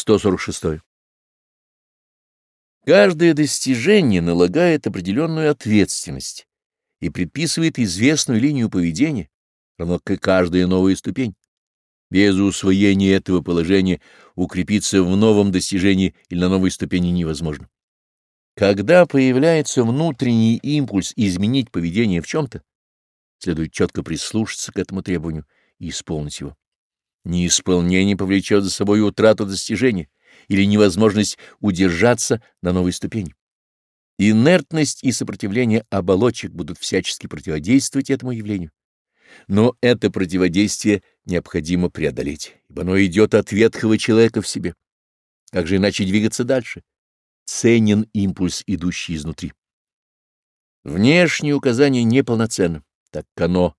146. Каждое достижение налагает определенную ответственность и предписывает известную линию поведения, равно как и каждая новая ступень. Без усвоения этого положения укрепиться в новом достижении или на новой ступени невозможно. Когда появляется внутренний импульс изменить поведение в чем-то, следует четко прислушаться к этому требованию и исполнить его. Неисполнение повлечет за собой утрату достижения или невозможность удержаться на новой ступени. Инертность и сопротивление оболочек будут всячески противодействовать этому явлению. Но это противодействие необходимо преодолеть, ибо оно идет от ветхого человека в себе. Как же иначе двигаться дальше? Ценен импульс, идущий изнутри. Внешние указания неполноценны, так как оно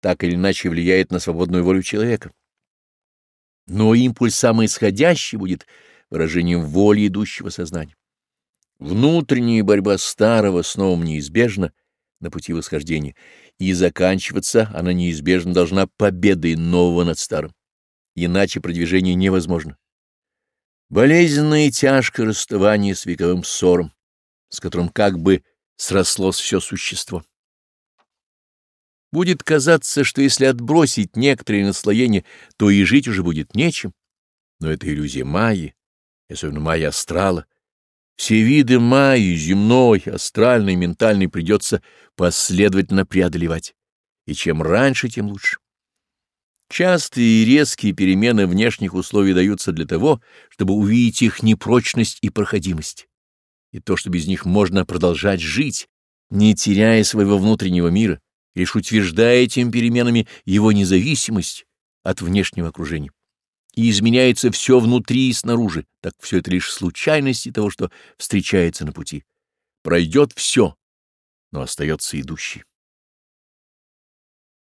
так или иначе влияет на свободную волю человека но импульс самый исходящий будет выражением воли идущего сознания. Внутренняя борьба старого с новым неизбежна на пути восхождения, и заканчиваться она неизбежно должна победой нового над старым, иначе продвижение невозможно. Болезненное и тяжкое расставание с вековым ссором, с которым как бы срослось все существо. Будет казаться, что если отбросить некоторые наслоения, то и жить уже будет нечем. Но это иллюзия Майи, особенно Майя астрала. Все виды Майи, земной, астральной, ментальной, придется последовательно преодолевать. И чем раньше, тем лучше. Частые и резкие перемены внешних условий даются для того, чтобы увидеть их непрочность и проходимость. И то, что без них можно продолжать жить, не теряя своего внутреннего мира лишь утверждаете им переменами его независимость от внешнего окружения. И изменяется все внутри и снаружи, так все это лишь случайности того, что встречается на пути. Пройдет все, но остается идущий.